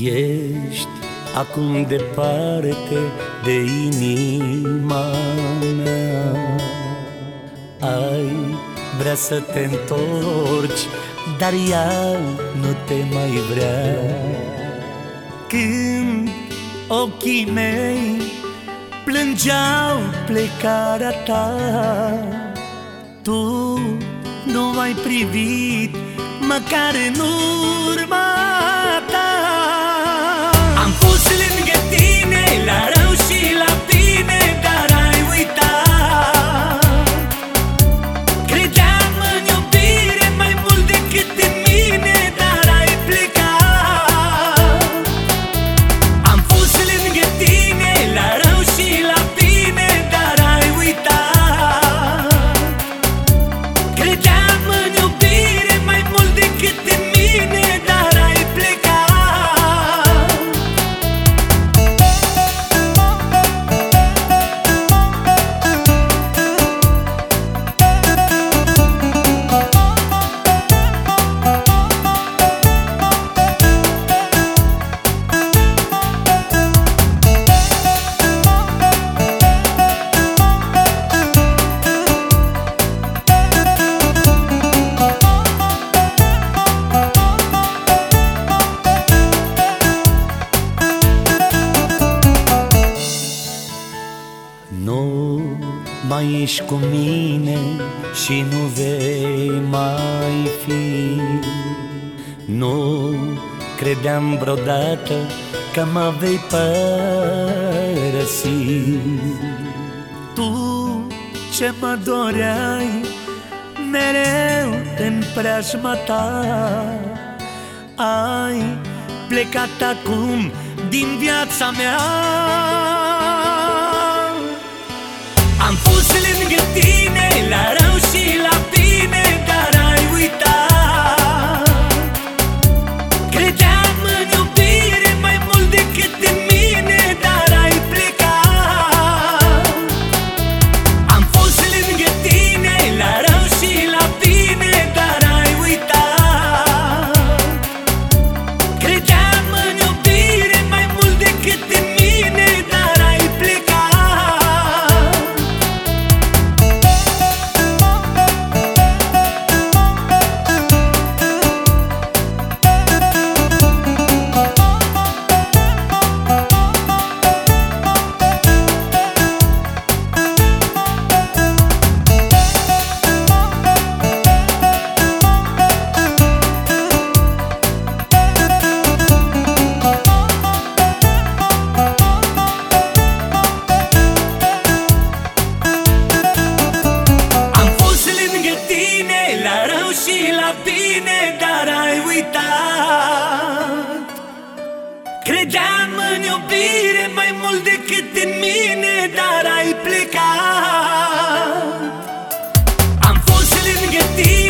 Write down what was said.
Ești acum departe de inima mea. Ai vrea să te întorci, dar ea nu te mai vrea. Când ochii mei plângeau plecarea ta Tu nu ai privit măcar în urma mai ești cu mine și nu vei mai fi. Nu credeam vreodată că mă vei părăsi. Tu ce mă doreai mereu în preajma ta. Ai plecat acum din viața mea cheamă în iubire mai mult decât din mine Dar ai plecat. Am fost lângă tine